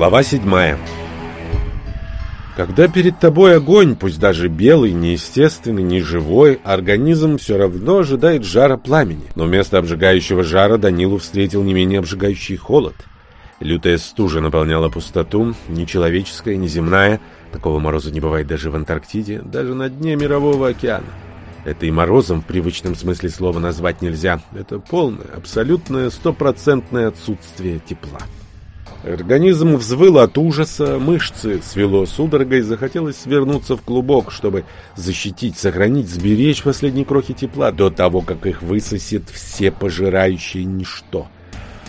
Глава седьмая Когда перед тобой огонь, пусть даже белый, неестественный, неживой, организм все равно ожидает жара пламени. Но вместо обжигающего жара Данилу встретил не менее обжигающий холод. Лютая стужа наполняла пустоту, ни человеческая, ни земная. Такого мороза не бывает даже в Антарктиде, даже на дне Мирового океана. Это и морозом в привычном смысле слова назвать нельзя. Это полное, абсолютное, стопроцентное отсутствие тепла. Организм взвыл от ужаса, мышцы свело судорогой, захотелось свернуться в клубок, чтобы защитить, сохранить, сберечь последние крохи тепла до того, как их высосет все пожирающее ничто.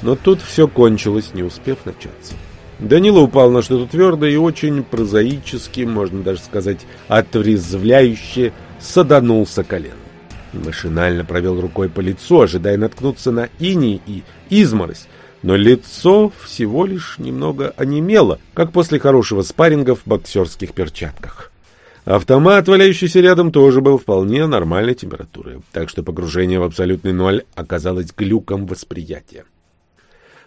Но тут все кончилось, не успев начаться. Данила упал на что-то твердое и очень прозаически, можно даже сказать, отрезвляюще саданулся коленом. Машинально провел рукой по лицу, ожидая наткнуться на иней и изморозь, но лицо всего лишь немного онемело, как после хорошего спарринга в боксерских перчатках. Автомат, валяющийся рядом, тоже был вполне нормальной температуры, так что погружение в абсолютный ноль оказалось глюком восприятия.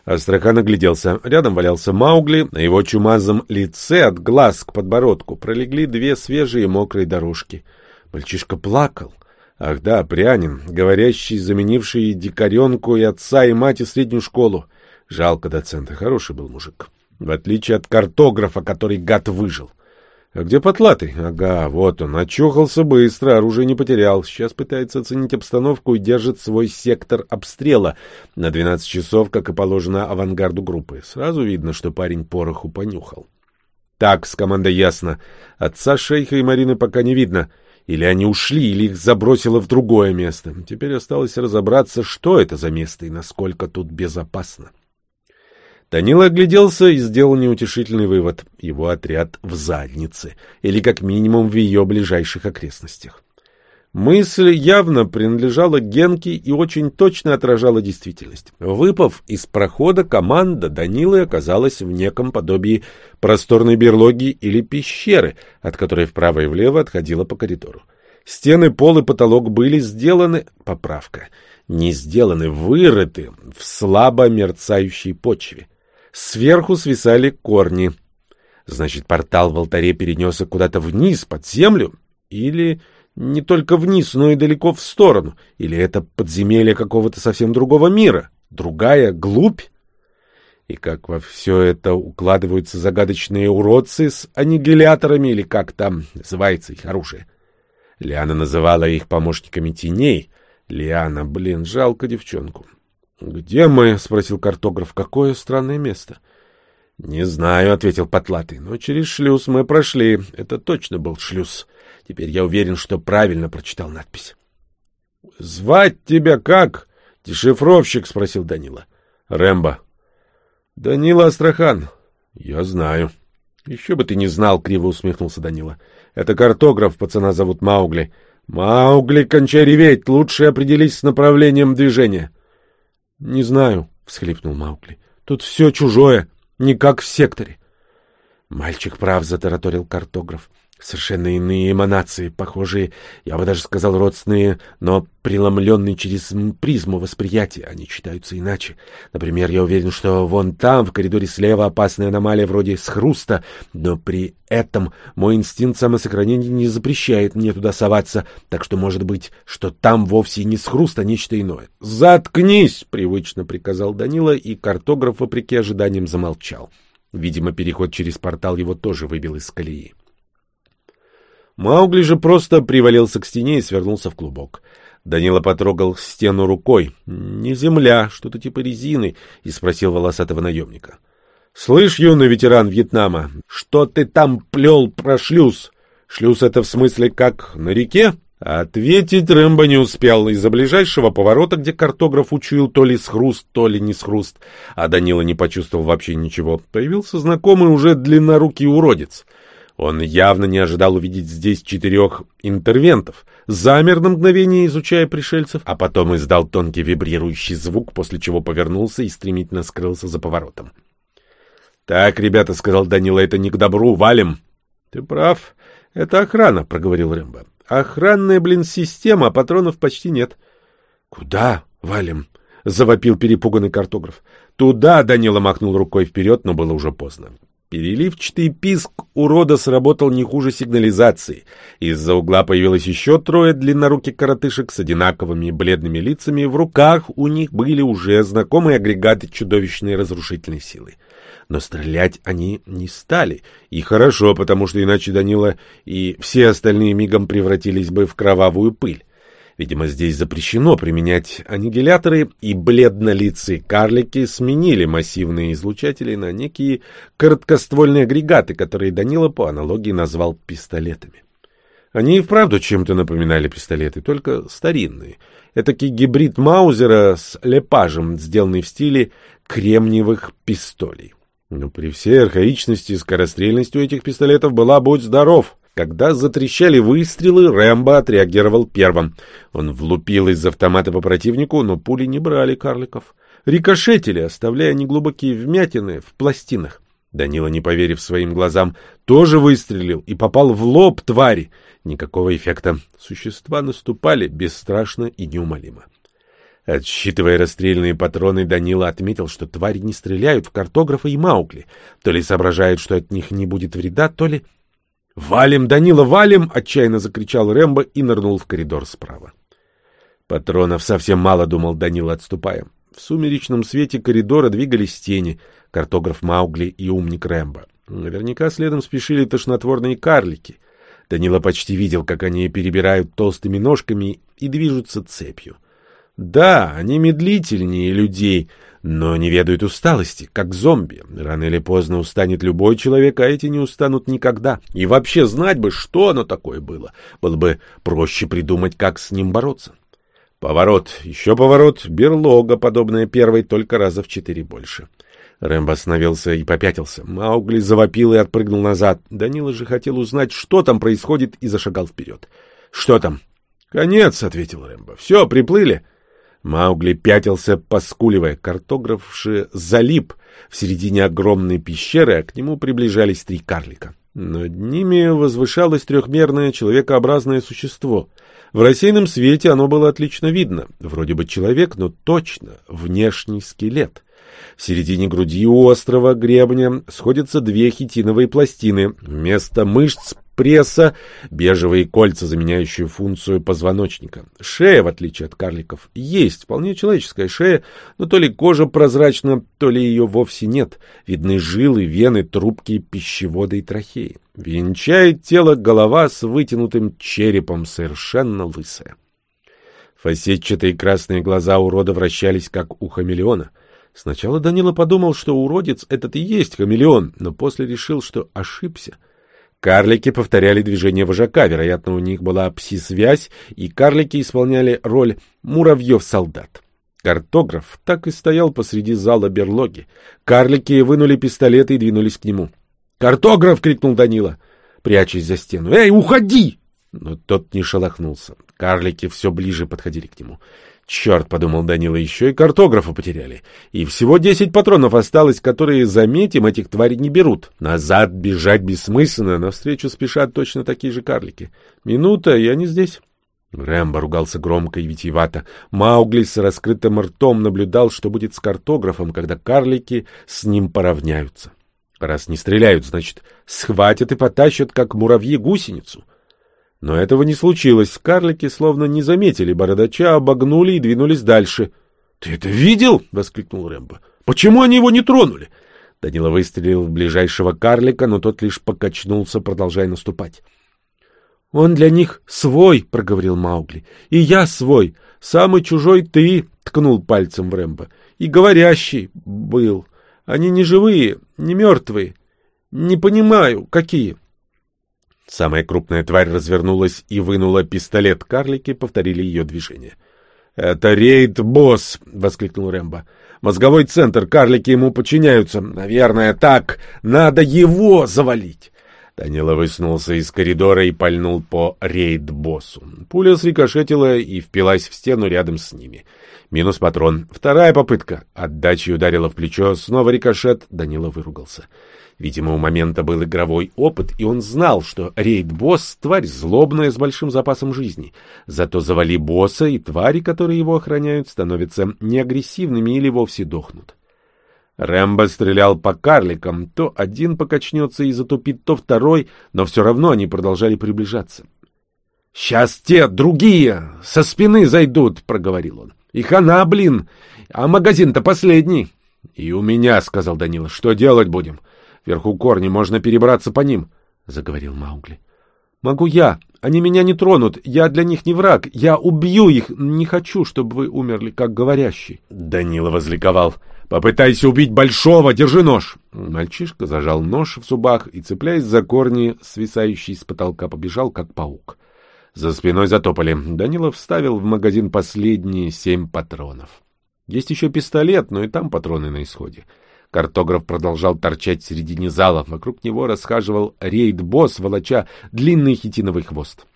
Астрахан огляделся. Рядом валялся Маугли. На его чумазом лице от глаз к подбородку пролегли две свежие мокрые дорожки. Мальчишка плакал. Ах да, прянин, говорящий, заменивший дикаренку и отца, и мать, и среднюю школу. Жалко доцента, хороший был мужик. В отличие от картографа, который гад выжил. А где потлатый? Ага, вот он. Очухался быстро, оружие не потерял. Сейчас пытается оценить обстановку и держит свой сектор обстрела на 12 часов, как и положено авангарду группы. Сразу видно, что парень пороху понюхал. Так, с командой ясно. Отца Шейха и Марины пока не видно. Или они ушли, или их забросило в другое место. Теперь осталось разобраться, что это за место и насколько тут безопасно. Данила огляделся и сделал неутешительный вывод. Его отряд в заднице, или как минимум в ее ближайших окрестностях. Мысль явно принадлежала Генке и очень точно отражала действительность. Выпав из прохода, команда Данилы оказалась в неком подобии просторной берлоги или пещеры, от которой вправо и влево отходила по коридору. Стены, пол и потолок были сделаны... Поправка. Не сделаны, вырыты в слабо мерцающей почве. Сверху свисали корни. Значит, портал в алтаре перенесся куда-то вниз, под землю? Или не только вниз, но и далеко в сторону? Или это подземелье какого-то совсем другого мира? Другая глубь? И как во все это укладываются загадочные уродцы с аннигиляторами, или как там называется их оружие? Лиана называла их помощниками теней. Лиана, блин, жалко девчонку. «Где мы?» — спросил картограф. «Какое странное место?» «Не знаю», — ответил Потлатый, — «но через шлюз мы прошли. Это точно был шлюз. Теперь я уверен, что правильно прочитал надпись». «Звать тебя как?» — дешифровщик спросил Данила. «Рэмбо». «Данила Астрахан». «Я знаю». «Еще бы ты не знал», — криво усмехнулся Данила. «Это картограф, пацана зовут Маугли». «Маугли, кончай реветь, лучше определись с направлением движения». — Не знаю, — всхлипнул Маукли. — Тут все чужое, не как в секторе. — Мальчик прав, — затараторил картограф. Совершенно иные эманации, похожие, я бы даже сказал, родственные, но преломленные через призму восприятия. Они читаются иначе. Например, я уверен, что вон там, в коридоре слева, опасная аномалия вроде схруста, но при этом мой инстинкт самосохранения не запрещает мне туда соваться, так что может быть, что там вовсе не схруст, а нечто иное. «Заткнись!» — привычно приказал Данила, и картограф, вопреки ожиданиям, замолчал. Видимо, переход через портал его тоже выбил из колеи. Маугли же просто привалился к стене и свернулся в клубок. Данила потрогал стену рукой. «Не земля, что-то типа резины», и спросил волосатого наемника. «Слышь, юный ветеран Вьетнама, что ты там плел про шлюз? Шлюз это в смысле как на реке?» Ответить Рэмбо не успел. Из-за ближайшего поворота, где картограф учуял то ли схруст, то ли не схруст, а Данила не почувствовал вообще ничего, появился знакомый уже длиннорукий уродец — он явно не ожидал увидеть здесь четырех интервентов. Замер на мгновение, изучая пришельцев, а потом издал тонкий вибрирующий звук, после чего повернулся и стремительно скрылся за поворотом. — Так, ребята, — сказал Данила, — это не к добру, валим. — Ты прав. Это охрана, — проговорил Рэмбо. — Охранная, блин, система, а патронов почти нет. — Куда валим? — завопил перепуганный картограф. — Туда, — Данила махнул рукой вперед, но было уже поздно. Переливчатый писк урода сработал не хуже сигнализации. Из-за угла появилось еще трое длинноруких коротышек с одинаковыми бледными лицами. В руках у них были уже знакомые агрегаты чудовищной разрушительной силы. Но стрелять они не стали. И хорошо, потому что иначе Данила и все остальные мигом превратились бы в кровавую пыль. Видимо, здесь запрещено применять аннигиляторы, и бледнолицые карлики сменили массивные излучатели на некие короткоствольные агрегаты, которые Данила по аналогии назвал пистолетами. Они и вправду чем-то напоминали пистолеты, только старинные. Этакий гибрид Маузера с лепажем, сделанный в стиле кремниевых пистолей. Но при всей архаичности и скорострельности у этих пистолетов была «Будь здоров!» Когда затрещали выстрелы, Рэмбо отреагировал первым. Он влупил из автомата по противнику, но пули не брали карликов. Рикошетили, оставляя неглубокие вмятины в пластинах. Данила, не поверив своим глазам, тоже выстрелил и попал в лоб твари. Никакого эффекта. Существа наступали бесстрашно и неумолимо. Отсчитывая расстрельные патроны, Данила отметил, что твари не стреляют в картографа и Маугли. То ли соображают, что от них не будет вреда, то ли «Валим, Данила, валим!» — отчаянно закричал Рэмбо и нырнул в коридор справа. Патронов совсем мало, думал Данила, отступая. В сумеречном свете коридора двигались тени, картограф Маугли и умник Рэмбо. Наверняка следом спешили тошнотворные карлики. Данила почти видел, как они перебирают толстыми ножками и движутся цепью. Да, они медлительнее людей, но не ведают усталости, как зомби. Рано или поздно устанет любой человек, а эти не устанут никогда. И вообще знать бы, что оно такое было. Было бы проще придумать, как с ним бороться. Поворот, еще поворот, берлога, подобная первой, только раза в четыре больше. Рэмбо остановился и попятился. Маугли завопил и отпрыгнул назад. Данила же хотел узнать, что там происходит, и зашагал вперед. — Что там? — Конец, — ответил Рэмбо. — Все, приплыли. — Маугли пятился, поскуливая. Картограф же залип в середине огромной пещеры, а к нему приближались три карлика. Над ними возвышалось трехмерное человекообразное существо. В рассеянном свете оно было отлично видно. Вроде бы человек, но точно внешний скелет. В середине груди у острого гребня сходятся две хитиновые пластины. Вместо мышц пресса, бежевые кольца, заменяющие функцию позвоночника. Шея, в отличие от карликов, есть, вполне человеческая шея, но то ли кожа прозрачна, то ли ее вовсе нет. Видны жилы, вены, трубки, пищеводы и трахеи. Венчает тело голова с вытянутым черепом, совершенно лысая. Фасетчатые красные глаза урода вращались, как у хамелеона. Сначала Данила подумал, что уродец этот и есть хамелеон, но после решил, что ошибся — Карлики повторяли движения вожака, вероятно, у них была пси-связь, и карлики исполняли роль муравьев-солдат. Картограф так и стоял посреди зала берлоги. Карлики вынули пистолеты и двинулись к нему. «Картограф!» — крикнул Данила, прячась за стену. «Эй, уходи!» Но тот не шелохнулся. Карлики все ближе подходили к нему. Черт, — подумал Данила, — еще и картографа потеряли. И всего десять патронов осталось, которые, заметим, этих тварей не берут. Назад бежать бессмысленно, навстречу спешат точно такие же карлики. Минута, и они здесь. Рэмбо ругался громко и витиевато. Маугли с раскрытым ртом наблюдал, что будет с картографом, когда карлики с ним поравняются. Раз не стреляют, значит, схватят и потащат, как муравьи, гусеницу. Но этого не случилось. Карлики словно не заметили бородача, обогнули и двинулись дальше. — Ты это видел? — воскликнул Рэмбо. — Почему они его не тронули? Данила выстрелил в ближайшего карлика, но тот лишь покачнулся, продолжая наступать. — Он для них свой, — проговорил Маугли. — И я свой. Самый чужой ты, — ткнул пальцем в Рэмбо. — И говорящий был. Они не живые, не мертвые. Не понимаю, какие. — Самая крупная тварь развернулась и вынула пистолет. Карлики повторили ее движение. «Это рейд-босс!» — воскликнул Рэмбо. «Мозговой центр, карлики ему подчиняются. Наверное, так. Надо его завалить!» Данила высунулся из коридора и пальнул по рейд-боссу. Пуля срикошетила и впилась в стену рядом с ними. Минус патрон. Вторая попытка. Отдача ударила в плечо. Снова рикошет. Данила выругался. Видимо, у момента был игровой опыт, и он знал, что рейд-босс — тварь злобная с большим запасом жизни. Зато завали босса, и твари, которые его охраняют, становятся неагрессивными или вовсе дохнут. Рэмбо стрелял по карликам, то один покачнется и затупит, то второй, но все равно они продолжали приближаться. «Сейчас те другие со спины зайдут», — проговорил он. «И хана, блин! А магазин-то последний!» «И у меня», — сказал Данила. «Что делать будем? Вверху корни, можно перебраться по ним», — заговорил Маугли. «Могу я. Они меня не тронут. Я для них не враг. Я убью их. Не хочу, чтобы вы умерли, как говорящий». Данила возликовал. «Попытайся убить большого, держи нож!» Мальчишка зажал нож в зубах и, цепляясь за корни, свисающий с потолка, побежал, как паук. За спиной затопали. Данилов вставил в магазин последние семь патронов. Есть еще пистолет, но и там патроны на исходе. Картограф продолжал торчать в середине зала. Вокруг него расхаживал рейд-босс, волоча длинный хитиновый хвост.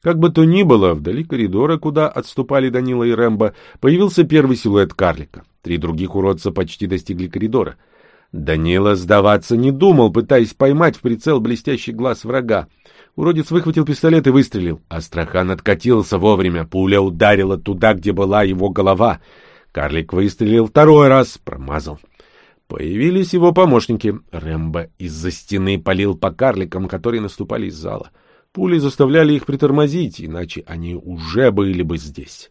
Как бы то ни было, вдали коридора, куда отступали Данила и Рэмбо, появился первый силуэт карлика. Три других уродца почти достигли коридора. Данила сдаваться не думал, пытаясь поймать в прицел блестящий глаз врага. Уродец выхватил пистолет и выстрелил. Астрахан откатился вовремя. Пуля ударила туда, где была его голова. Карлик выстрелил второй раз, промазал. Появились его помощники. Рэмбо из-за стены полил по карликам, которые наступали из зала. Пули заставляли их притормозить, иначе они уже были бы здесь.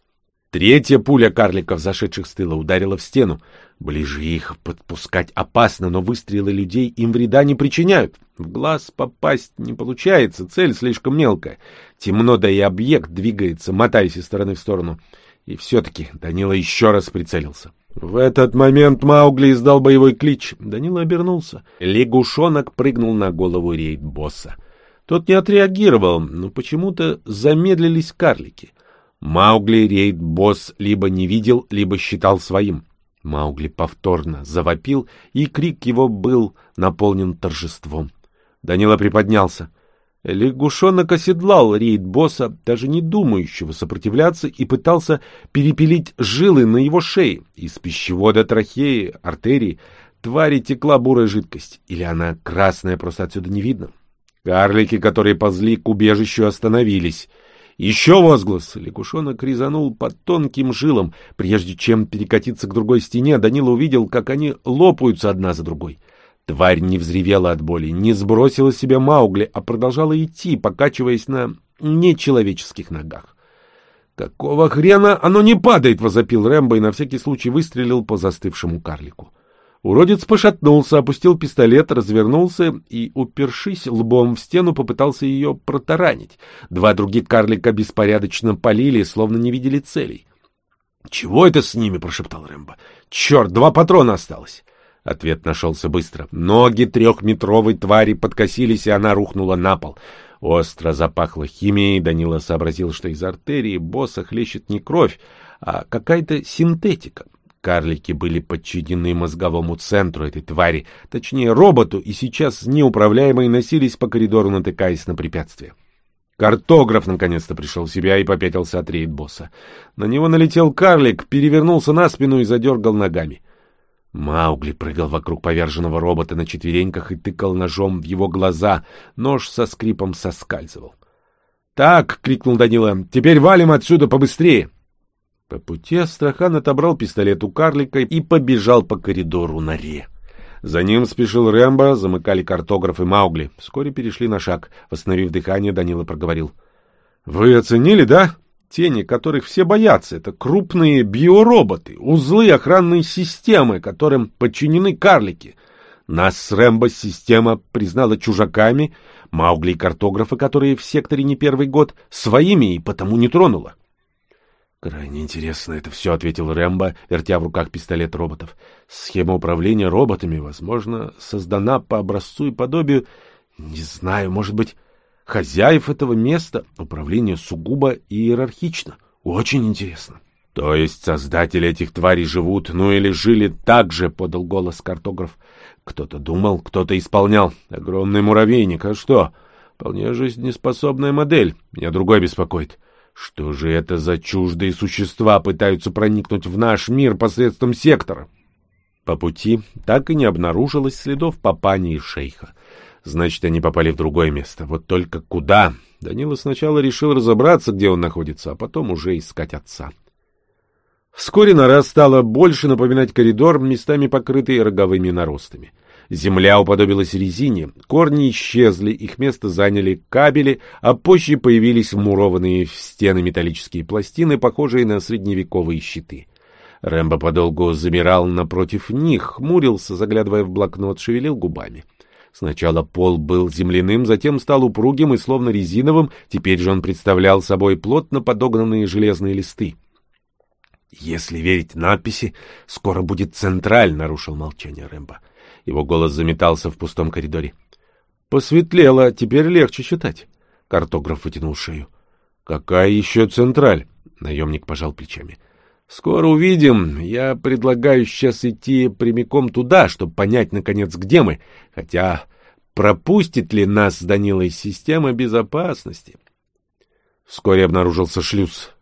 Третья пуля карликов, зашедших с тыла, ударила в стену. Ближе их подпускать опасно, но выстрелы людей им вреда не причиняют. В глаз попасть не получается, цель слишком мелкая. Темно, да и объект двигается, мотаясь из стороны в сторону. И все-таки Данила еще раз прицелился. В этот момент Маугли издал боевой клич. Данила обернулся. Лягушонок прыгнул на голову рейд-босса. Тот не отреагировал, но почему-то замедлились карлики. Маугли рейд-босс либо не видел, либо считал своим. Маугли повторно завопил, и крик его был наполнен торжеством. Данила приподнялся. Лягушонок оседлал рейд-босса, даже не думающего сопротивляться, и пытался перепилить жилы на его шее. Из пищевода трахеи, артерии, твари текла бурая жидкость. Или она красная, просто отсюда не видно. Карлики, которые ползли к убежищу, остановились — еще возглас! Лягушонок резанул под тонким жилом. Прежде чем перекатиться к другой стене, Данила увидел, как они лопаются одна за другой. Тварь не взревела от боли, не сбросила с себя Маугли, а продолжала идти, покачиваясь на нечеловеческих ногах. «Какого хрена оно не падает?» — возопил Рэмбо и на всякий случай выстрелил по застывшему карлику. Уродец пошатнулся, опустил пистолет, развернулся и, упершись лбом в стену, попытался ее протаранить. Два других карлика беспорядочно полили, словно не видели целей. — Чего это с ними? — прошептал Рэмбо. — Черт, два патрона осталось. Ответ нашелся быстро. Ноги трехметровой твари подкосились, и она рухнула на пол. Остро запахло химией. Данила сообразил, что из артерии босса хлещет не кровь, а какая-то синтетика. Карлики были подчинены мозговому центру этой твари, точнее роботу, и сейчас неуправляемые носились по коридору, натыкаясь на препятствия. Картограф наконец-то пришел в себя и попятился от рейд-босса. На него налетел карлик, перевернулся на спину и задергал ногами. Маугли прыгал вокруг поверженного робота на четвереньках и тыкал ножом в его глаза. Нож со скрипом соскальзывал. «Так!» — крикнул Данила. «Теперь валим отсюда побыстрее!» По пути Астрахан отобрал пистолет у карлика и побежал по коридору норе. За ним спешил Рэмбо, замыкали картограф и Маугли. Вскоре перешли на шаг. Восстановив дыхание, Данила проговорил. — Вы оценили, да? Тени, которых все боятся, это крупные биороботы, узлы охранной системы, которым подчинены карлики. Нас с Рэмбо система признала чужаками, Маугли и картографы, которые в секторе не первый год, своими и потому не тронула. — «Крайне интересно это все», — ответил Рэмбо, вертя в руках пистолет роботов. «Схема управления роботами, возможно, создана по образцу и подобию, не знаю, может быть, хозяев этого места. Управление сугубо иерархично. Очень интересно». «То есть создатели этих тварей живут, ну или жили так же», — подал голос картограф. «Кто-то думал, кто-то исполнял. Огромный муравейник, а что? Вполне жизнеспособная модель. Меня другой беспокоит». Что же это за чуждые существа пытаются проникнуть в наш мир посредством сектора? По пути так и не обнаружилось следов папани и шейха. Значит, они попали в другое место. Вот только куда? Данила сначала решил разобраться, где он находится, а потом уже искать отца. Вскоре нора стала больше напоминать коридор, местами покрытый роговыми наростами. Земля уподобилась резине, корни исчезли, их место заняли кабели, а позже появились мурованные в стены металлические пластины, похожие на средневековые щиты. Рэмбо подолгу замирал напротив них, хмурился, заглядывая в блокнот, шевелил губами. Сначала пол был земляным, затем стал упругим и словно резиновым, теперь же он представлял собой плотно подогнанные железные листы. «Если верить надписи, скоро будет централь», — нарушил молчание Рэмбо. Его голос заметался в пустом коридоре. «Посветлело, теперь легче читать». Картограф вытянул шею. «Какая еще централь?» Наемник пожал плечами. «Скоро увидим. Я предлагаю сейчас идти прямиком туда, чтобы понять, наконец, где мы. Хотя пропустит ли нас Данила из системы безопасности?» Вскоре обнаружился шлюз.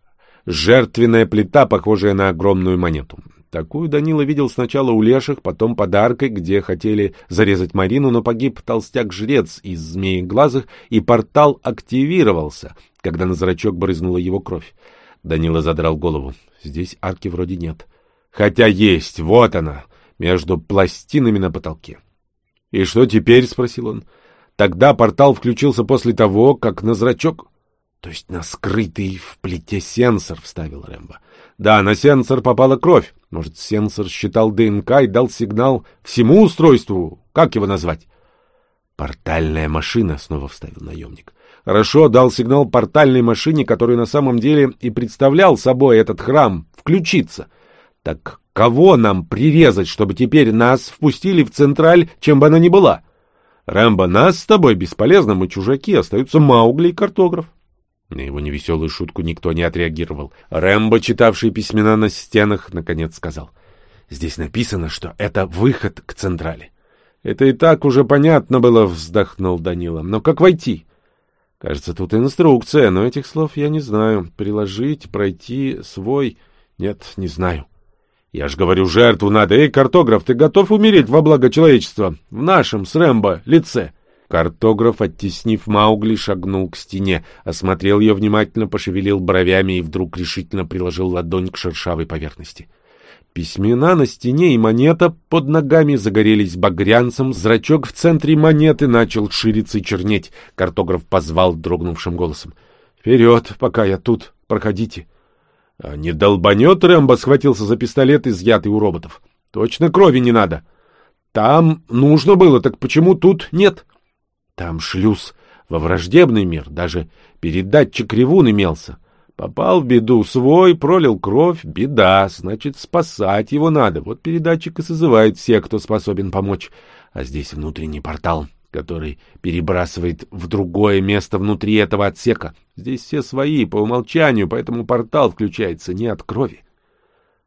Жертвенная плита, похожая на огромную монету. Такую Данила видел сначала у леших, потом под аркой, где хотели зарезать Марину, но погиб толстяк-жрец из змеи-глазых, и портал активировался, когда на зрачок брызнула его кровь. Данила задрал голову. Здесь арки вроде нет. Хотя есть, вот она, между пластинами на потолке. — И что теперь? — спросил он. — Тогда портал включился после того, как на зрачок... — То есть на скрытый в плите сенсор, — вставил Рэмбо. — Да, на сенсор попала кровь. Может, сенсор считал ДНК и дал сигнал всему устройству? Как его назвать? «Портальная машина», — снова вставил наемник. «Хорошо, дал сигнал портальной машине, который на самом деле и представлял собой этот храм, включиться. Так кого нам прирезать, чтобы теперь нас впустили в Централь, чем бы она ни была? Рэмбо, нас с тобой бесполезно, мы чужаки, остаются Маугли и картограф». На его невеселую шутку никто не отреагировал. Рэмбо, читавший письмена на стенах, наконец сказал. «Здесь написано, что это выход к Централи». «Это и так уже понятно было», — вздохнул Данила. «Но как войти?» «Кажется, тут инструкция, но этих слов я не знаю. Приложить, пройти, свой... Нет, не знаю». «Я ж говорю, жертву надо. Эй, картограф, ты готов умереть во благо человечества? В нашем, с Рэмбо, лице?» Картограф, оттеснив Маугли, шагнул к стене, осмотрел ее внимательно, пошевелил бровями и вдруг решительно приложил ладонь к шершавой поверхности. Письмена на стене и монета под ногами загорелись багрянцем, зрачок в центре монеты начал шириться и чернеть. Картограф позвал дрогнувшим голосом. «Вперед, пока я тут. Проходите». А «Не долбанет Рэмбо?» — схватился за пистолет, изъятый у роботов. «Точно крови не надо». «Там нужно было, так почему тут нет?» Там шлюз во враждебный мир, даже передатчик ревун имелся. Попал в беду свой, пролил кровь, беда, значит, спасать его надо. Вот передатчик и созывает всех, кто способен помочь. А здесь внутренний портал, который перебрасывает в другое место внутри этого отсека. Здесь все свои, по умолчанию, поэтому портал включается не от крови.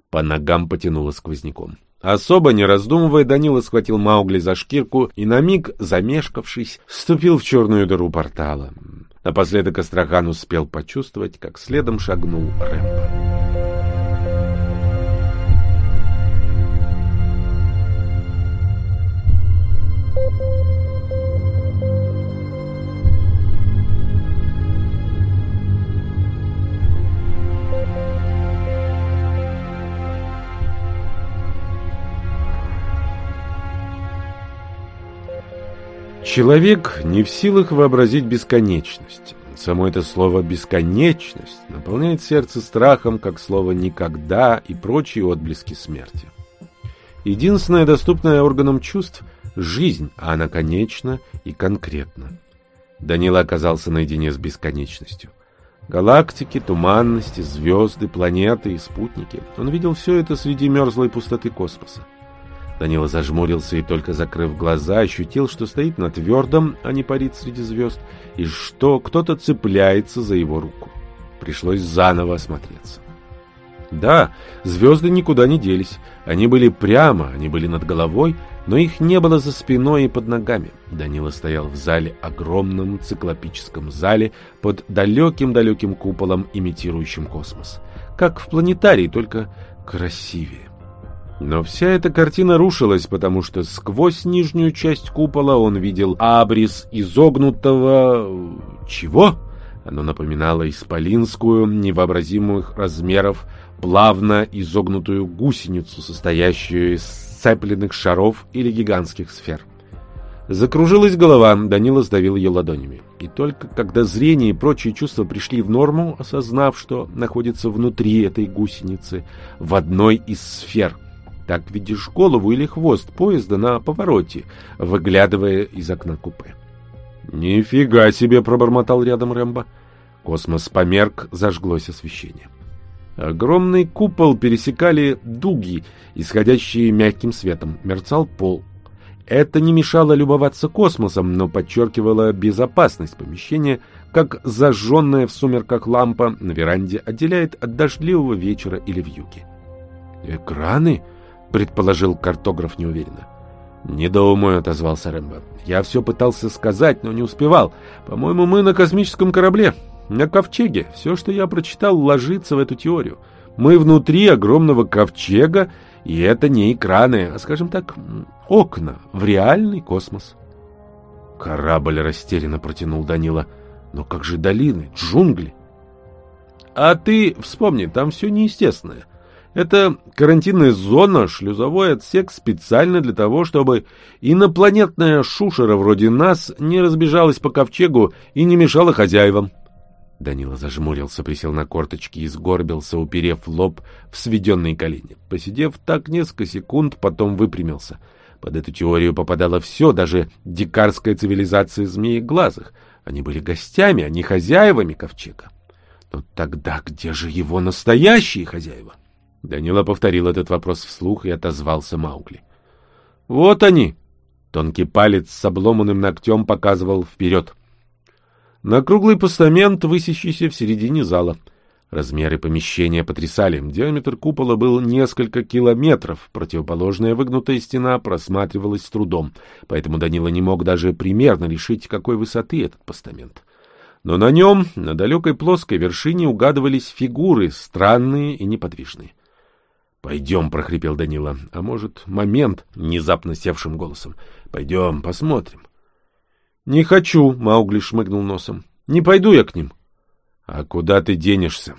По ногам потянуло сквозняком. Особо не раздумывая, Данила схватил Маугли за шкирку и на миг, замешкавшись, вступил в черную дыру портала. Напоследок Астрахан успел почувствовать, как следом шагнул Рэмбо. Человек не в силах вообразить бесконечность. Само это слово «бесконечность» наполняет сердце страхом, как слово «никогда» и прочие отблески смерти. Единственное доступное органам чувств — жизнь, а она конечна и конкретна. Данила оказался наедине с бесконечностью. Галактики, туманности, звезды, планеты и спутники. Он видел все это среди мерзлой пустоты космоса. Данила зажмурился и, только закрыв глаза, ощутил, что стоит на твердом, а не парит среди звезд, и что кто-то цепляется за его руку. Пришлось заново осмотреться. Да, звезды никуда не делись. Они были прямо, они были над головой, но их не было за спиной и под ногами. Данила стоял в зале, огромном циклопическом зале, под далеким-далеким куполом, имитирующим космос. Как в планетарии, только красивее. Но вся эта картина рушилась, потому что сквозь нижнюю часть купола он видел абрис изогнутого... чего? Оно напоминало исполинскую, невообразимых размеров, плавно изогнутую гусеницу, состоящую из сцепленных шаров или гигантских сфер. Закружилась голова, Данила сдавил ее ладонями. И только когда зрение и прочие чувства пришли в норму, осознав, что находится внутри этой гусеницы, в одной из сфер. Так видишь голову или хвост поезда на повороте, выглядывая из окна купе. «Нифига себе!» — пробормотал рядом Рэмбо. Космос померк, зажглось освещение. Огромный купол пересекали дуги, исходящие мягким светом. Мерцал пол. Это не мешало любоваться космосом, но подчеркивало безопасность помещения, как зажженная в сумерках лампа на веранде отделяет от дождливого вечера или вьюги. «Экраны?» — предположил картограф неуверенно. «Не думаю», — отозвался Рэмбо. «Я все пытался сказать, но не успевал. По-моему, мы на космическом корабле, на ковчеге. Все, что я прочитал, ложится в эту теорию. Мы внутри огромного ковчега, и это не экраны, а, скажем так, окна в реальный космос». Корабль растерянно протянул Данила. «Но как же долины, джунгли?» «А ты вспомни, там все неестественное». Это карантинная зона, шлюзовой отсек специально для того, чтобы инопланетная шушера вроде нас не разбежалась по ковчегу и не мешала хозяевам. Данила зажмурился, присел на корточки и сгорбился, уперев лоб в сведенные колени. Посидев так несколько секунд, потом выпрямился. Под эту теорию попадало все, даже дикарская цивилизация змееглазых. Они были гостями, а не хозяевами ковчега. Но тогда где же его настоящие хозяева? — Данила повторил этот вопрос вслух и отозвался Маугли. «Вот они!» Тонкий палец с обломанным ногтем показывал вперед. На круглый постамент, высящийся в середине зала. Размеры помещения потрясали. Диаметр купола был несколько километров. Противоположная выгнутая стена просматривалась с трудом, поэтому Данила не мог даже примерно решить, какой высоты этот постамент. Но на нем, на далекой плоской вершине, угадывались фигуры, странные и неподвижные. «Пойдем», — прохрипел Данила. «А может, момент?» — внезапно севшим голосом. «Пойдем, посмотрим». «Не хочу», — Маугли шмыгнул носом. «Не пойду я к ним». «А куда ты денешься?»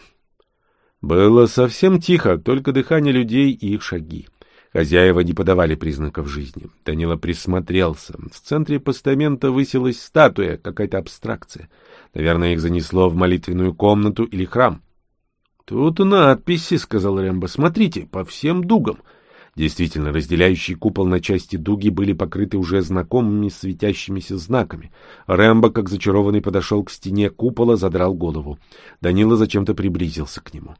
Было совсем тихо, только дыхание людей и их шаги. Хозяева не подавали признаков жизни. Данила присмотрелся. В центре постамента высилась статуя, какая-то абстракция. Наверное, их занесло в молитвенную комнату или храм. «Тут надписи», — сказал Рэмбо. «Смотрите, по всем дугам». Действительно, разделяющие купол на части дуги были покрыты уже знакомыми светящимися знаками. Рэмбо, как зачарованный, подошел к стене купола, задрал голову. Данила зачем-то приблизился к нему.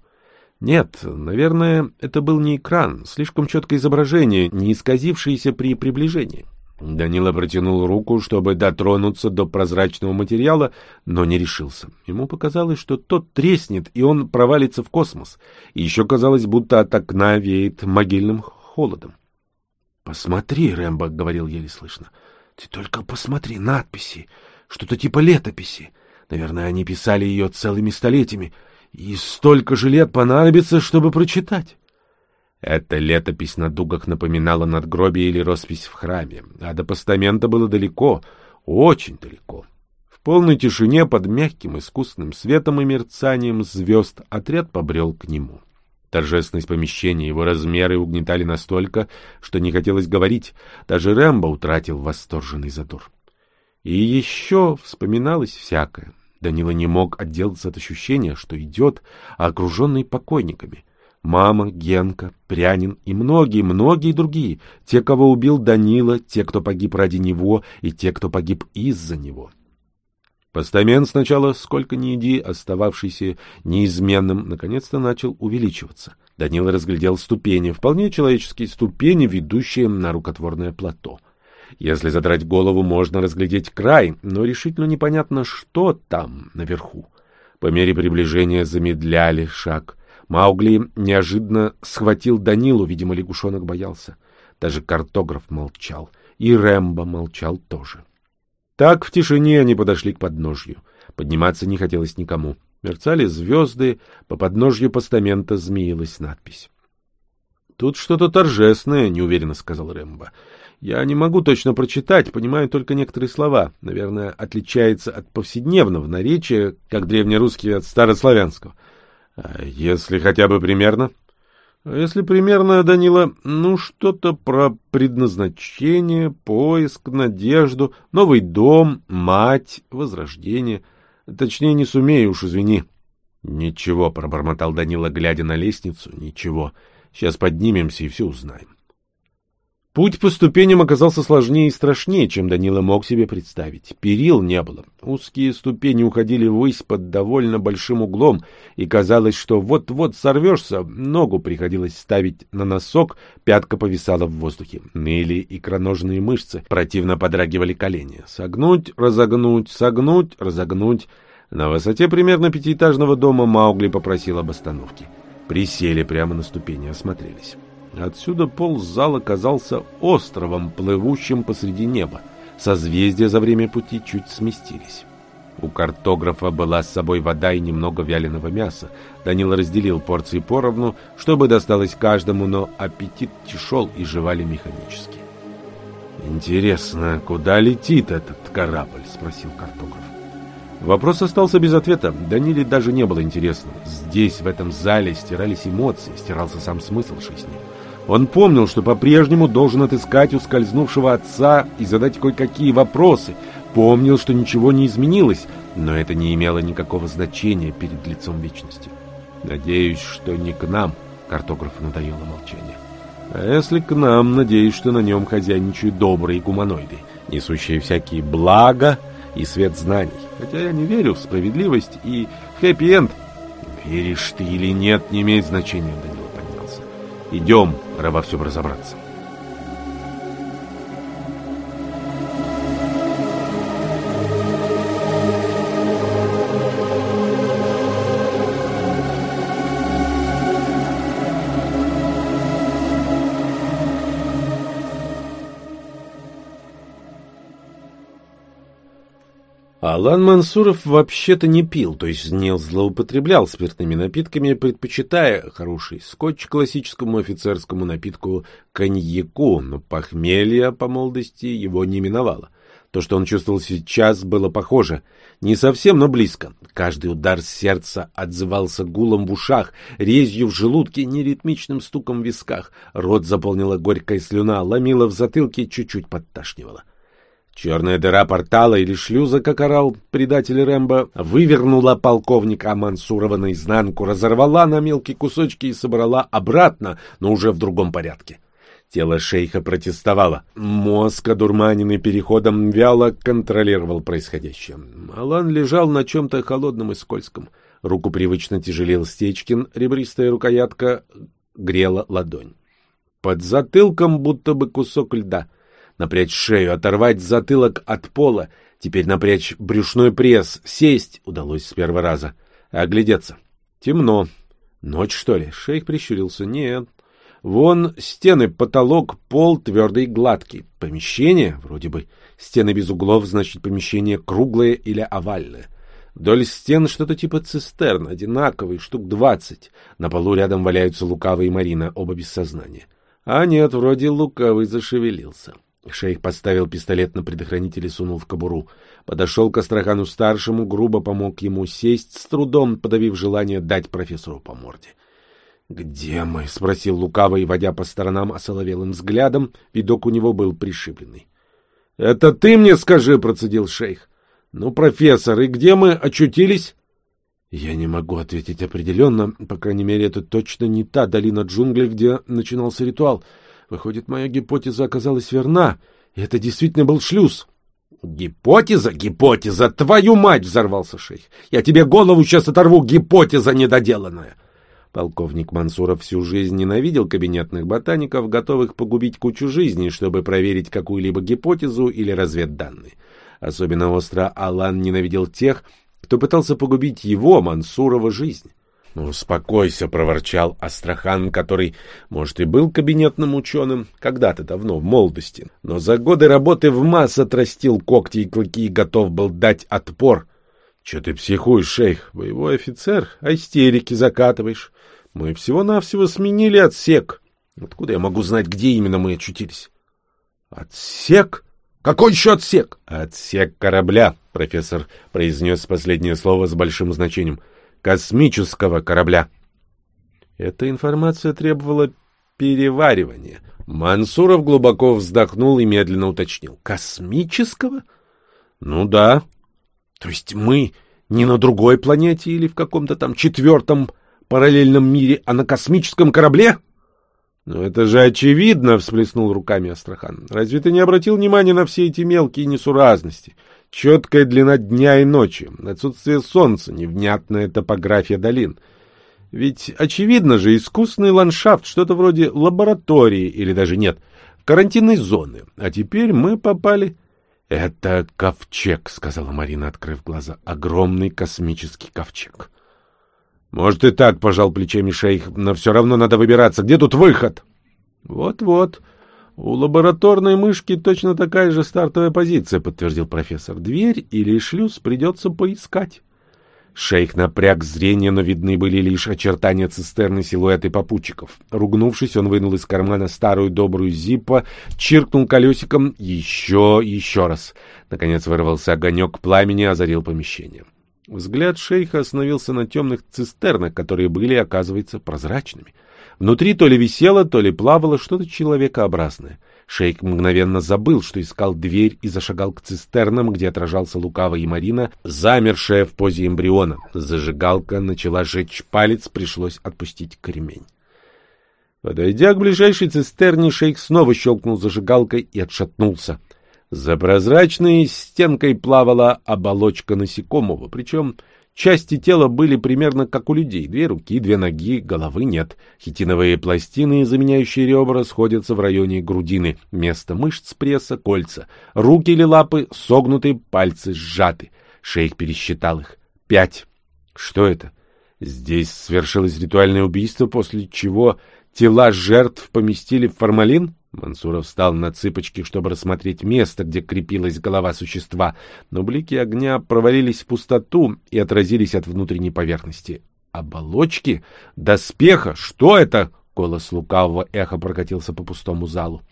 Нет, наверное, это был не экран, слишком четкое изображение, не исказившееся при приближении. Данила протянул руку, чтобы дотронуться до прозрачного материала, но не решился. Ему показалось, что тот треснет, и он провалится в космос. И еще казалось, будто от окна веет могильным холодом. — Посмотри, — Рэмбо говорил еле слышно. — Ты только посмотри, надписи. Что-то типа летописи. Наверное, они писали ее целыми столетиями. И столько же лет понадобится, чтобы прочитать. Эта летопись на дугах напоминала надгробие или роспись в храме, а до постамента было далеко, очень далеко. В полной тишине под мягким искусственным светом и мерцанием звезд отряд побрел к нему. Торжественность помещения, его размеры угнетали настолько, что не хотелось говорить, даже Рэмбо утратил восторженный задор. И еще вспоминалось всякое. Данила не мог отделаться от ощущения, что идет, окруженный покойниками — Мама, Генка, Прянин и многие-многие другие, те, кого убил Данила, те, кто погиб ради него, и те, кто погиб из-за него. Постамент сначала, сколько ни иди, остававшийся неизменным, наконец-то начал увеличиваться. Данила разглядел ступени, вполне человеческие ступени, ведущие на рукотворное плато. Если задрать голову, можно разглядеть край, но решительно непонятно, что там, наверху. По мере приближения замедляли шаг — Маугли неожиданно схватил Данилу, видимо, лягушонок боялся. Даже картограф молчал, и Рэмбо молчал тоже. Так в тишине они подошли к подножью. Подниматься не хотелось никому. Мерцали звезды, по подножью постамента змеилась надпись. — Тут что-то торжественное, — неуверенно сказал Рэмбо. Я не могу точно прочитать, понимаю только некоторые слова. Наверное, отличается от повседневного наречия, как древнерусский от старославянского. А если хотя бы примерно? Если примерно, Данила, ну что-то про предназначение, поиск, надежду, новый дом, мать, возрождение. Точнее, не сумею уж, извини. Ничего, пробормотал Данила, глядя на лестницу, ничего. Сейчас поднимемся и все узнаем. Путь по ступеням оказался сложнее и страшнее, чем Данила мог себе представить. Перил не было. Узкие ступени уходили ввысь под довольно большим углом, и казалось, что вот-вот сорвешься, ногу приходилось ставить на носок, пятка повисала в воздухе. Ныли икроножные мышцы, противно подрагивали колени. Согнуть, разогнуть, согнуть, разогнуть. На высоте примерно пятиэтажного дома Маугли попросил об остановке. Присели прямо на ступени, осмотрелись. Отсюда пол зала казался островом, плывущим посреди неба. Созвездия за время пути чуть сместились. У картографа была с собой вода и немного вяленого мяса. Данил разделил порции поровну, чтобы досталось каждому, но аппетит тяжел и жевали механически. «Интересно, куда летит этот корабль?» — спросил картограф. Вопрос остался без ответа. Даниле даже не было интересно. Здесь, в этом зале, стирались эмоции, стирался сам смысл жизни. Он помнил, что по-прежнему должен отыскать ускользнувшего отца и задать кое-какие вопросы. Помнил, что ничего не изменилось, но это не имело никакого значения перед лицом вечности. «Надеюсь, что не к нам», — картографу надоело молчание. «А если к нам, надеюсь, что на нем хозяйничают добрые гуманоиды, несущие всякие блага и свет знаний. Хотя я не верю в справедливость и хэппи-энд». «Веришь ты или нет, не имеет значения, Данила поднялся. Идем, пора во всем разобраться. Алан Мансуров вообще-то не пил, то есть не злоупотреблял спиртными напитками, предпочитая хороший скотч классическому офицерскому напитку коньяку, но похмелье по молодости его не миновало. То, что он чувствовал сейчас, было похоже. Не совсем, но близко. Каждый удар сердца отзывался гулом в ушах, резью в желудке, неритмичным стуком в висках. Рот заполнила горькая слюна, ломила в затылке, чуть-чуть подташнивала. Черная дыра портала или шлюза, как орал предатель Рэмбо, вывернула полковника Мансурова наизнанку, разорвала на мелкие кусочки и собрала обратно, но уже в другом порядке. Тело шейха протестовало. Мозг, одурманенный переходом, вяло контролировал происходящее. Алан лежал на чем-то холодном и скользком. Руку привычно тяжелел Стечкин, ребристая рукоятка грела ладонь. Под затылком будто бы кусок льда — напрячь шею, оторвать затылок от пола, теперь напрячь брюшной пресс, сесть удалось с первого раза, оглядеться. Темно. Ночь, что ли? Шейх прищурился. Нет. Вон стены, потолок, пол твердый гладкий. Помещение, вроде бы, стены без углов, значит, помещение круглое или овальное. Вдоль стен что-то типа цистерн, одинаковый, штук двадцать. На полу рядом валяются Лукавый и Марина, оба без сознания. А нет, вроде Лукавый зашевелился. Шейх поставил пистолет на предохранитель и сунул в кобуру. Подошел к Астрахану-старшему, грубо помог ему сесть, с трудом подавив желание дать профессору по морде. — Где мы? — спросил лукавый, водя по сторонам осоловелым взглядом. Видок у него был пришибленный. — Это ты мне скажи, — процедил шейх. — Ну, профессор, и где мы очутились? — Я не могу ответить определенно. По крайней мере, это точно не та долина джунглей, где начинался ритуал. — Выходит, моя гипотеза оказалась верна, и это действительно был шлюз. «Гипотеза, гипотеза, твою мать!» — взорвался шейх. «Я тебе голову сейчас оторву, гипотеза недоделанная!» Полковник Мансуров всю жизнь ненавидел кабинетных ботаников, готовых погубить кучу жизней, чтобы проверить какую-либо гипотезу или разведданные. Особенно остро Алан ненавидел тех, кто пытался погубить его, Мансурова, жизнь. «Ну, успокойся», — проворчал Астрахан, который, может, и был кабинетным ученым когда-то давно, в молодости, но за годы работы в масс отрастил когти и клыки и готов был дать отпор. «Че ты психуешь, шейх? Боевой офицер? А истерики закатываешь? Мы всего-навсего сменили отсек. Откуда я могу знать, где именно мы очутились?» Отсек? Какой еще отсек? Отсек корабля, профессор произнес последнее слово с большим значением. Космического корабля. Эта информация требовала переваривания. Мансуров глубоко вздохнул и медленно уточнил. Космического? Ну да. То есть мы не на другой планете или в каком-то там четвертом параллельном мире, а на космическом корабле? «Ну это же очевидно!» — всплеснул руками Астрахан. «Разве ты не обратил внимания на все эти мелкие несуразности? Четкая длина дня и ночи, отсутствие солнца, невнятная топография долин. Ведь очевидно же искусственный ландшафт, что-то вроде лаборатории или даже нет, карантинной зоны. А теперь мы попали...» «Это ковчег», — сказала Марина, открыв глаза. «Огромный космический ковчег». «Может и так», — пожал плечами шейх, — «но все равно надо выбираться. Где тут выход?» «Вот-вот. У лабораторной мышки точно такая же стартовая позиция», — подтвердил профессор. «Дверь или шлюз придется поискать». Шейх напряг зрение, но видны были лишь очертания цистерны, силуэты попутчиков. Ругнувшись, он вынул из кармана старую добрую зиппо, чиркнул колесиком еще еще раз. Наконец вырвался огонек пламени, озарил помещение. Взгляд шейха остановился на темных цистернах, которые были, оказывается, прозрачными. Внутри то ли висело, то ли плавало что-то человекообразное. Шейх мгновенно забыл, что искал дверь, и зашагал к цистернам, где отражался Лукава и Марина, замершая в позе эмбриона. Зажигалка начала жечь палец, пришлось отпустить кремень. Подойдя к ближайшей цистерне, шейх снова щелкнул зажигалкой и отшатнулся. За прозрачной стенкой плавала оболочка насекомого, причем части тела были примерно как у людей. Две руки, две ноги, головы нет. Хитиновые пластины, заменяющие ребра, сходятся в районе грудины. Место мышц пресса — кольца. Руки или лапы согнуты, пальцы сжаты. Шейх пересчитал их. Пять. Что это? Здесь свершилось ритуальное убийство, после чего тела жертв поместили в формалин? Мансуров встал на цыпочки, чтобы рассмотреть место, где крепилась голова существа, но блики огня провалились в пустоту и отразились от внутренней поверхности. «Оболочки? Доспеха? Что это?» — голос лукавого эхо прокатился по пустому залу.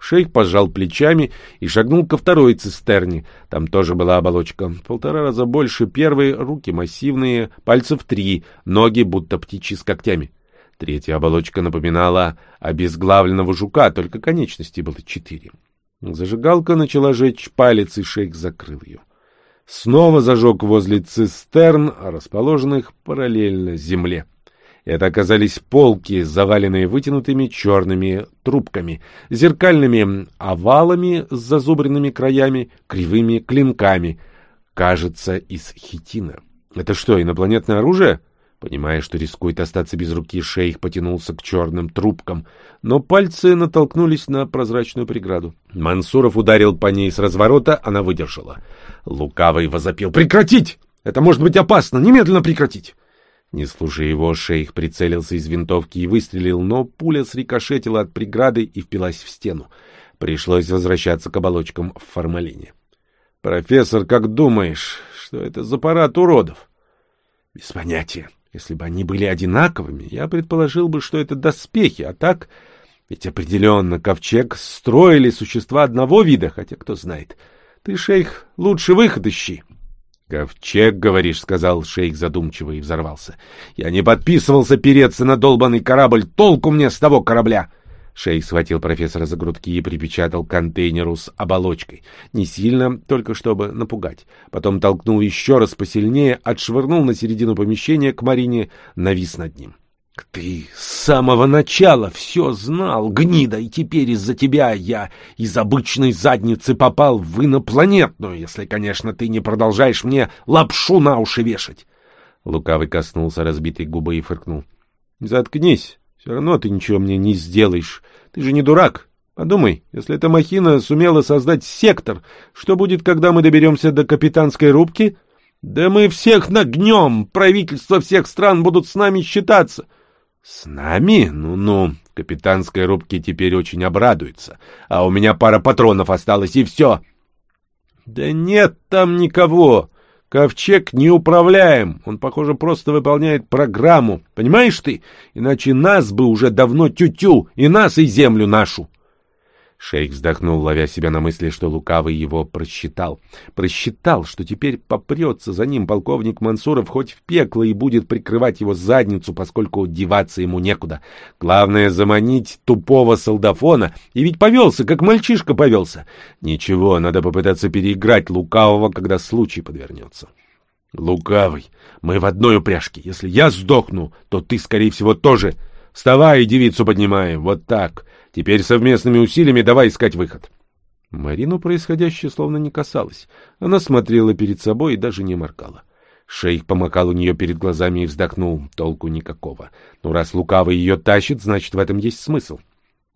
Шейх пожал плечами и шагнул ко второй цистерне. Там тоже была оболочка. Полтора раза больше первой, руки массивные, пальцев три, ноги будто птичьи с когтями. Третья оболочка напоминала обезглавленного жука, только конечностей было четыре. Зажигалка начала жечь палец, и шейх закрыл ее. Снова зажег возле цистерн, расположенных параллельно земле. Это оказались полки, заваленные вытянутыми черными трубками, зеркальными овалами с зазубренными краями, кривыми клинками, кажется, из хитина. Это что, инопланетное оружие? Понимая, что рискует остаться без руки, шейх потянулся к черным трубкам, но пальцы натолкнулись на прозрачную преграду. Мансуров ударил по ней с разворота, она выдержала. Лукавый возопил «Прекратить! Это может быть опасно! Немедленно прекратить!» Не слушая его, шейх прицелился из винтовки и выстрелил, но пуля срикошетила от преграды и впилась в стену. Пришлось возвращаться к оболочкам в формалине. «Профессор, как думаешь, что это за парад уродов?» «Без понятия. Если бы они были одинаковыми, я предположил бы, что это доспехи, а так... Ведь определенно ковчег строили существа одного вида, хотя кто знает. Ты, шейх, лучше выход ищи. — Ковчег, говоришь, — сказал шейх задумчиво и взорвался. — Я не подписывался переться на долбанный корабль. Толку мне с того корабля! — Шейх схватил профессора за грудки и припечатал к контейнеру с оболочкой. Не сильно, только чтобы напугать. Потом толкнул еще раз посильнее, отшвырнул на середину помещения к Марине, навис над ним. — Ты с самого начала все знал, гнида, и теперь из-за тебя я из обычной задницы попал в инопланетную, если, конечно, ты не продолжаешь мне лапшу на уши вешать. Лукавый коснулся разбитой губы и фыркнул. — Заткнись. Все равно ты ничего мне не сделаешь. Ты же не дурак. Подумай, если эта махина сумела создать сектор, что будет, когда мы доберемся до капитанской рубки? Да мы всех нагнем, правительства всех стран будут с нами считаться. С нами? Ну-ну, в капитанской рубке теперь очень обрадуется. А у меня пара патронов осталось, и все. Да нет там никого. Ковчег не управляем, он, похоже, просто выполняет программу. Понимаешь ты? Иначе нас бы уже давно тю-тю, и нас, и землю нашу. Шейх вздохнул, ловя себя на мысли, что лукавый его просчитал. Просчитал, что теперь попрется за ним полковник Мансуров хоть в пекло и будет прикрывать его задницу, поскольку деваться ему некуда. Главное — заманить тупого солдафона, и ведь повелся, как мальчишка повелся. Ничего, надо попытаться переиграть лукавого, когда случай подвернется. Лукавый, мы в одной упряжке. Если я сдохну, то ты, скорее всего, тоже... Вставай девицу поднимай. Вот так. Теперь совместными усилиями давай искать выход. Марину происходящее словно не касалось. Она смотрела перед собой и даже не моргала. Шейх помакал у нее перед глазами и вздохнул. Толку никакого. Но раз лукавый ее тащит, значит, в этом есть смысл.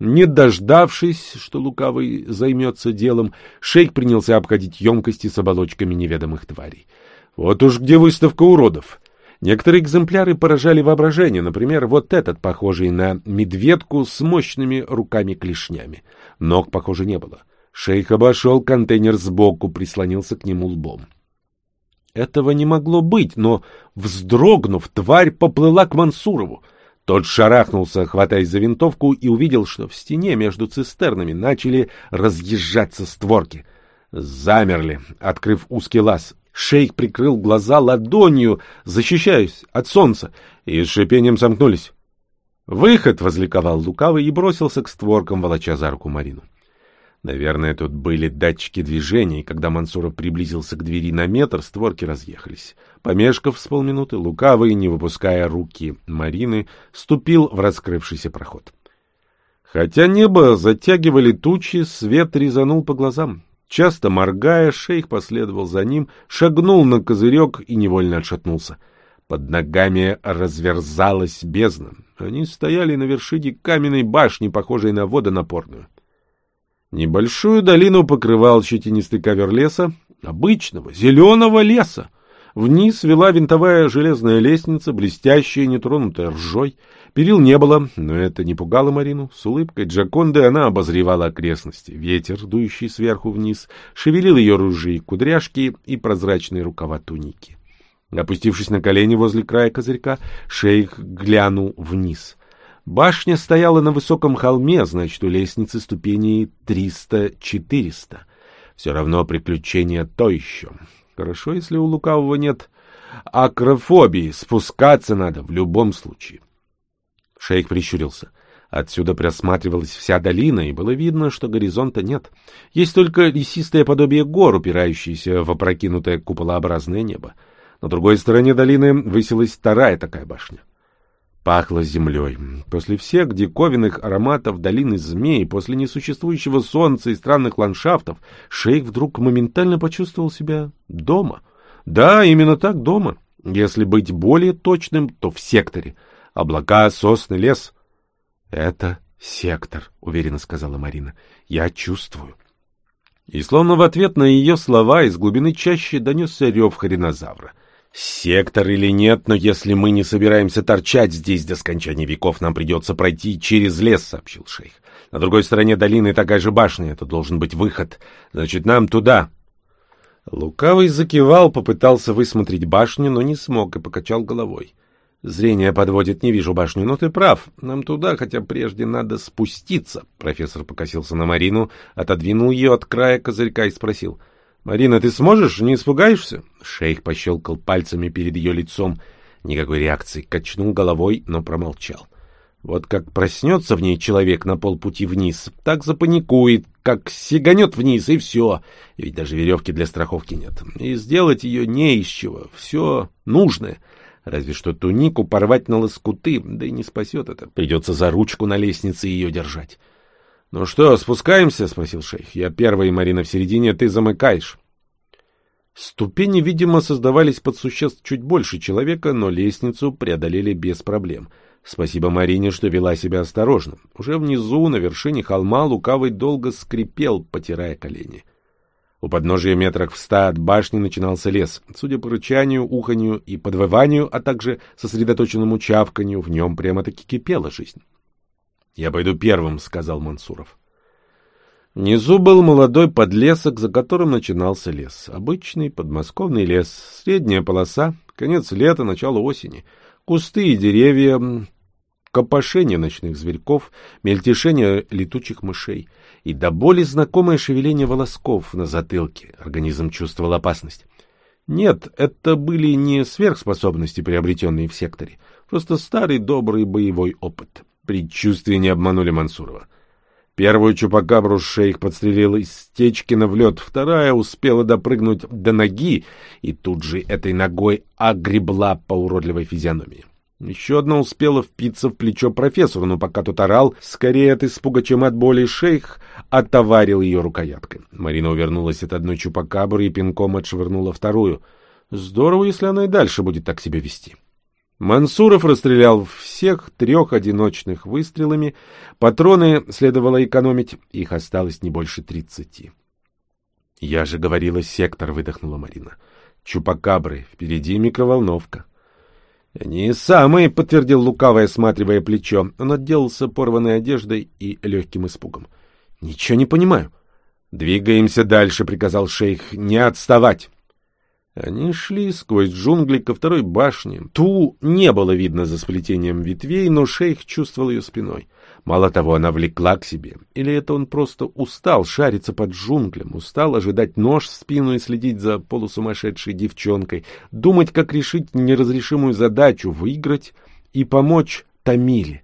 Не дождавшись, что лукавый займется делом, шейх принялся обходить емкости с оболочками неведомых тварей. Вот уж где выставка уродов. Некоторые экземпляры поражали воображение, например, вот этот, похожий на медведку с мощными руками-клешнями. Ног, похоже, не было. Шейх обошел контейнер сбоку, прислонился к нему лбом. Этого не могло быть, но, вздрогнув, тварь поплыла к Мансурову. Тот шарахнулся, хватаясь за винтовку, и увидел, что в стене между цистернами начали разъезжаться створки. Замерли, открыв узкий лаз. Шейх прикрыл глаза ладонью, защищаясь от солнца, и с шипением замкнулись. «Выход!» — возликовал лукавый и бросился к створкам, волоча за руку Марину. Наверное, тут были датчики движения, и когда Мансуров приблизился к двери на метр, створки разъехались. Помешков с полминуты, лукавый, не выпуская руки Марины, ступил в раскрывшийся проход. Хотя небо затягивали тучи, свет резанул по глазам. Часто моргая, шейх последовал за ним, шагнул на козырек и невольно отшатнулся. Под ногами разверзалась бездна. Они стояли на вершине каменной башни, похожей на водонапорную. Небольшую долину покрывал щетинистый ковер леса, обычного, зеленого леса. Вниз вела винтовая железная лестница, блестящая, нетронутая ржой. Перил не было, но это не пугало Марину. С улыбкой Джаконды она обозревала окрестности. Ветер, дующий сверху вниз, шевелил ее ружьи, кудряшки и прозрачные рукава туники. Опустившись на колени возле края козырька, шейх глянул вниз. Башня стояла на высоком холме, значит, у лестницы ступеней триста-четыреста. Все равно приключение то еще. Хорошо, если у лукавого нет акрофобии, спускаться надо в любом случае. Шейх прищурился. Отсюда просматривалась вся долина, и было видно, что горизонта нет. Есть только лесистое подобие гор, упирающееся в опрокинутое куполообразное небо. На другой стороне долины высилась вторая такая башня. Пахло землей. После всех диковинных ароматов долины змей, после несуществующего солнца и странных ландшафтов, шейх вдруг моментально почувствовал себя дома. Да, именно так, дома. Если быть более точным, то в секторе. Облака, сосны, лес. Это сектор, уверенно сказала Марина. Я чувствую. И словно в ответ на ее слова из глубины чаще донесся рев хренозавра — Сектор или нет, но если мы не собираемся торчать здесь до скончания веков, нам придется пройти через лес, сообщил шейх. На другой стороне долины такая же башня, это должен быть выход. Значит, нам туда. Лукавый закивал, попытался высмотреть башню, но не смог и покачал головой. Зрение подводит, не вижу башню, но ты прав. Нам туда, хотя прежде надо спуститься. Профессор покосился на Марину, отодвинул ее от края козырька и спросил — «Марина, ты сможешь? Не испугаешься?» Шейх пощелкал пальцами перед ее лицом. Никакой реакции. Качнул головой, но промолчал. Вот как проснется в ней человек на полпути вниз, так запаникует, как сиганет вниз, и все. Ведь даже веревки для страховки нет. И сделать ее не из чего. Все нужное. Разве что тунику порвать на лоскуты, да и не спасет это. Придется за ручку на лестнице ее держать. «Ну что, спускаемся?» — спросил шейх. «Я первый, Марина, в середине, ты замыкаешь». Ступени, видимо, создавались под существ чуть больше человека, но лестницу преодолели без проблем. Спасибо Марине, что вела себя осторожно. Уже внизу, на вершине холма, лукавый долго скрипел, потирая колени. У подножия метрах в ста от башни начинался лес. Судя по рычанию, уханью и подвыванию, а также сосредоточенному чавканью, в нем прямо-таки кипела жизнь. «Я пойду первым», — сказал Мансуров. Внизу был молодой подлесок, за которым начинался лес. Обычный подмосковный лес, средняя полоса, конец лета, начало осени. Кусты и деревья, копошение ночных зверьков, мельтешение летучих мышей и до боли знакомое шевеление волосков на затылке. Организм чувствовал опасность. Нет, это были не сверхспособности, приобретенные в секторе, просто старый добрый боевой опыт. Предчувствия не обманули Мансурова. Первую чупакабру шейх подстрелил из Стечкина в лед, вторая успела допрыгнуть до ноги и тут же этой ногой огребла по уродливой физиономии. Еще одна успела впиться в плечо профессору, но пока тот орал, скорее от испуга, чем от боли, шейх отоварил ее рукояткой. Марина увернулась от одной чупакабры и пинком отшвырнула вторую. Здорово, если она и дальше будет так себя вести. Мансуров расстрелял всех трех одиночных выстрелами. Патроны следовало экономить, их осталось не больше тридцати. — Я же говорила, сектор, — выдохнула Марина. — Чупакабры, впереди микроволновка. — Они самые, — подтвердил лукавый, осматривая плечо. Он отделался порванной одеждой и легким испугом. — Ничего не понимаю. — Двигаемся дальше, — приказал шейх, — не отставать. Они шли сквозь джунгли ко второй башне. Ту не было видно за сплетением ветвей, но шейх чувствовал ее спиной. Мало того, она влекла к себе. Или это он просто устал шариться под джунглем, устал ожидать нож в спину и следить за полусумасшедшей девчонкой, думать, как решить неразрешимую задачу, выиграть и помочь Тамиле.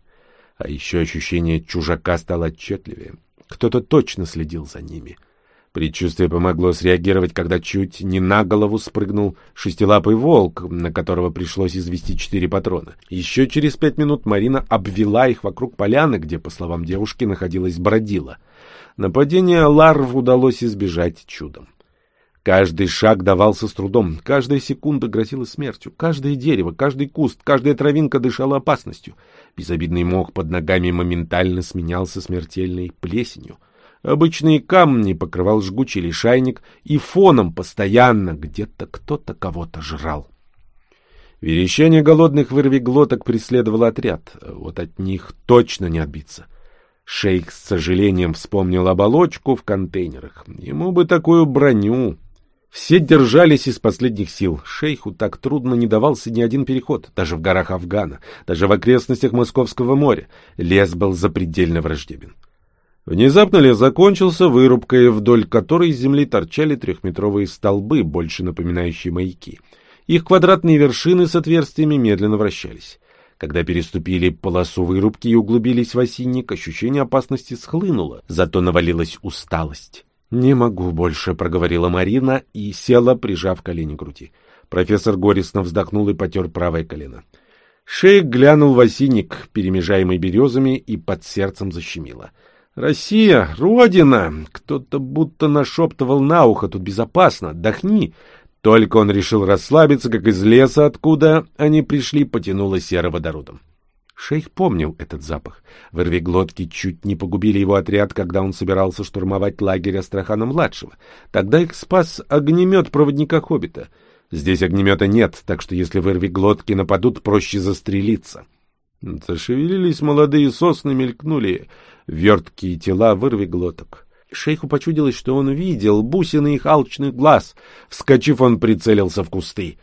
А еще ощущение чужака стало отчетливее. Кто-то точно следил за ними — Предчувствие помогло среагировать, когда чуть не на голову спрыгнул шестилапый волк, на которого пришлось извести четыре патрона. Еще через пять минут Марина обвела их вокруг поляны, где, по словам девушки, находилась бродила. Нападение ларв удалось избежать чудом. Каждый шаг давался с трудом, каждая секунда грозила смертью, каждое дерево, каждый куст, каждая травинка дышала опасностью. Безобидный мох под ногами моментально сменялся смертельной плесенью — Обычные камни покрывал жгучий лишайник, и фоном постоянно где-то кто-то кого-то жрал. Верещание голодных вырвиглоток преследовал отряд. Вот от них точно не отбиться. Шейх с сожалением вспомнил оболочку в контейнерах. Ему бы такую броню. Все держались из последних сил. Шейху так трудно не давался ни один переход, даже в горах Афгана, даже в окрестностях Московского моря. Лес был запредельно враждебен. Внезапно лес закончился вырубкой, вдоль которой из земли торчали трехметровые столбы, больше напоминающие маяки. Их квадратные вершины с отверстиями медленно вращались. Когда переступили полосу вырубки и углубились в осинник, ощущение опасности схлынуло, зато навалилась усталость. «Не могу больше», — проговорила Марина и села, прижав колени к груди. Профессор горестно вздохнул и потер правое колено. Шейх глянул в осинник, перемежаемый березами, и под сердцем защемило — Россия, родина! Кто-то будто нашептывал на ухо, тут безопасно, отдохни. Только он решил расслабиться, как из леса, откуда они пришли, потянуло сероводородом. Шейх помнил этот запах. Вырвиглотки чуть не погубили его отряд, когда он собирался штурмовать лагерь Астрахана-младшего. Тогда их спас огнемет проводника Хоббита. Здесь огнемета нет, так что если вырвиглотки нападут, проще застрелиться. Зашевелились молодые сосны, мелькнули верткие тела вырви глоток. Шейху почудилось, что он видел бусины их алчных глаз. Вскочив, он прицелился в кусты.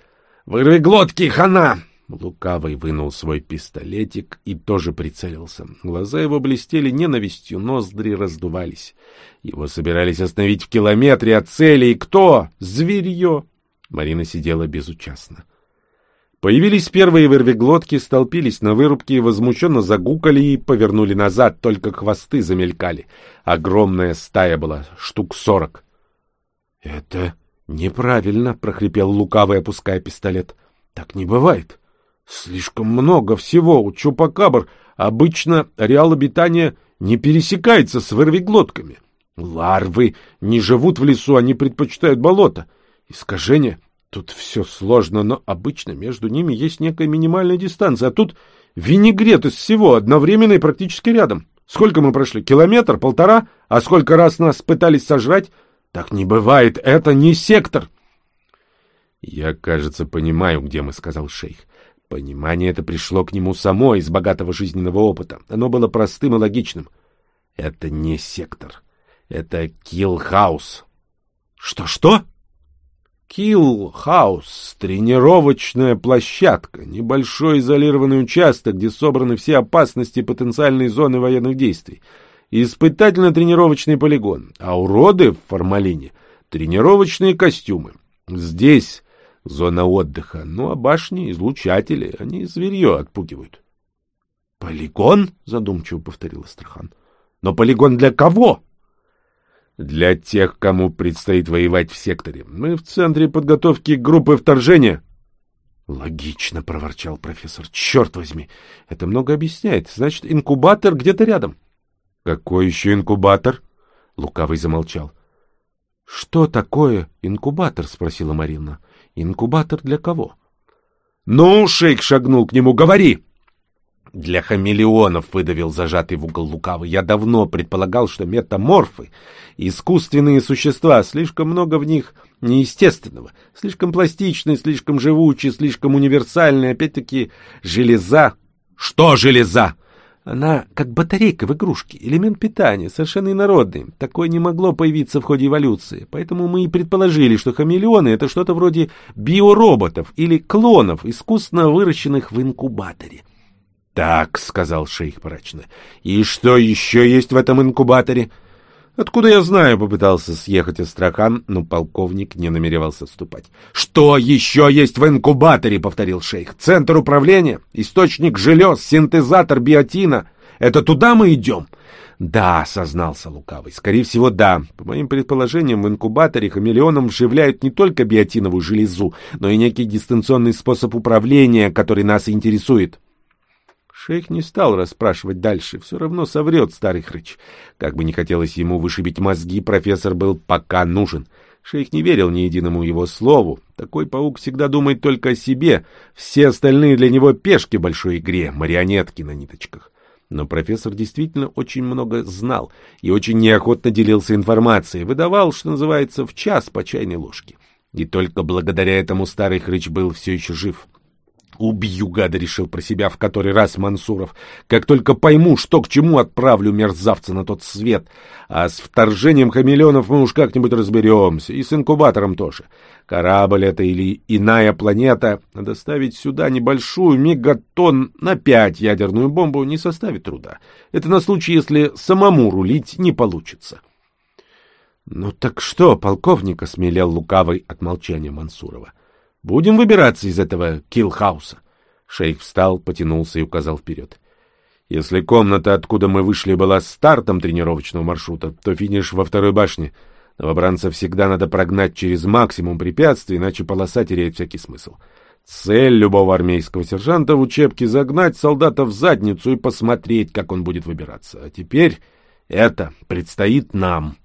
«Вырви глотки, хана!» Лукавый вынул свой пистолетик и тоже прицелился. Глаза его блестели ненавистью, ноздри раздувались. Его собирались остановить в километре от цели. И кто? Зверье! Марина сидела безучастно. Появились первые вырвиглотки, столпились на вырубке, возмущенно загукали и повернули назад, только хвосты замелькали. Огромная стая была, штук сорок. — Это неправильно, — прохрипел лукавый, опуская пистолет. — Так не бывает. Слишком много всего у чупакабр. Обычно ареал обитания не пересекается с вырвиглотками. Ларвы не живут в лесу, они предпочитают болото. Искажение Тут все сложно, но обычно между ними есть некая минимальная дистанция, а тут винегрет из всего, одновременно и практически рядом. Сколько мы прошли? Километр, полтора? А сколько раз нас пытались сожрать? Так не бывает, это не сектор. Я, кажется, понимаю, где мы, сказал шейх. Понимание это пришло к нему само из богатого жизненного опыта. Оно было простым и логичным. Это не сектор. Это киллхаус. Что-что? Килл Хаус, тренировочная площадка, небольшой изолированный участок, где собраны все опасности потенциальной зоны военных действий. Испытательно-тренировочный полигон, а уроды в формалине — тренировочные костюмы. Здесь зона отдыха, ну а башни — излучатели, они зверье отпугивают. — Полигон? — задумчиво повторил Астрахан. — Но полигон для кого? — Для тех, кому предстоит воевать в секторе. Мы в центре подготовки группы вторжения. — Логично, — проворчал профессор. — Черт возьми, это много объясняет. Значит, инкубатор где-то рядом. — «Какой еще инкубатор?» Лукавый замолчал. «Что такое инкубатор?» — спросила Марина. «Инкубатор для кого?» «Ну, шейк шагнул к нему, говори!» «Для хамелеонов», — выдавил зажатый в угол лукавый. «Я давно предполагал, что метаморфы — искусственные существа, слишком много в них неестественного, слишком пластичные, слишком живучие, слишком универсальные, опять-таки железа». «Что железа?» Она как батарейка в игрушке, элемент питания, совершенно инородный. Такое не могло появиться в ходе эволюции. Поэтому мы и предположили, что хамелеоны — это что-то вроде биороботов или клонов, искусственно выращенных в инкубаторе. «Так», — сказал шейх мрачно, — «и что еще есть в этом инкубаторе?» «Откуда я знаю?» — попытался съехать Астрахан, но полковник не намеревался отступать. «Что еще есть в инкубаторе?» — повторил шейх. «Центр управления? Источник желез? Синтезатор биотина? Это туда мы идем?» «Да», — сознался Лукавый. «Скорее всего, да. По моим предположениям, в инкубаторе хамелеоном вживляют не только биотиновую железу, но и некий дистанционный способ управления, который нас интересует». Шейх не стал расспрашивать дальше, все равно соврет старый хрыч. Как бы не хотелось ему вышибить мозги, профессор был пока нужен. Шейх не верил ни единому его слову. Такой паук всегда думает только о себе. Все остальные для него пешки в большой игре, марионетки на ниточках. Но профессор действительно очень много знал и очень неохотно делился информацией, выдавал, что называется, в час по чайной ложке. И только благодаря этому старый хрыч был все еще жив. Убью гада, решил про себя в который раз Мансуров. Как только пойму, что к чему, отправлю мерзавца на тот свет. А с вторжением хамелеонов мы уж как-нибудь разберемся. И с инкубатором тоже. Корабль это или иная планета. Надо ставить сюда небольшую мегатон на пять ядерную бомбу не составит труда. Это на случай, если самому рулить не получится. — Ну так что, полковник, — осмелел лукавый от молчания Мансурова. Будем выбираться из этого киллхауса. Шейх встал, потянулся и указал вперед. Если комната, откуда мы вышли, была стартом тренировочного маршрута, то финиш во второй башне. Новобранца всегда надо прогнать через максимум препятствий, иначе полоса теряет всякий смысл. Цель любого армейского сержанта в учебке — загнать солдата в задницу и посмотреть, как он будет выбираться. А теперь это предстоит нам.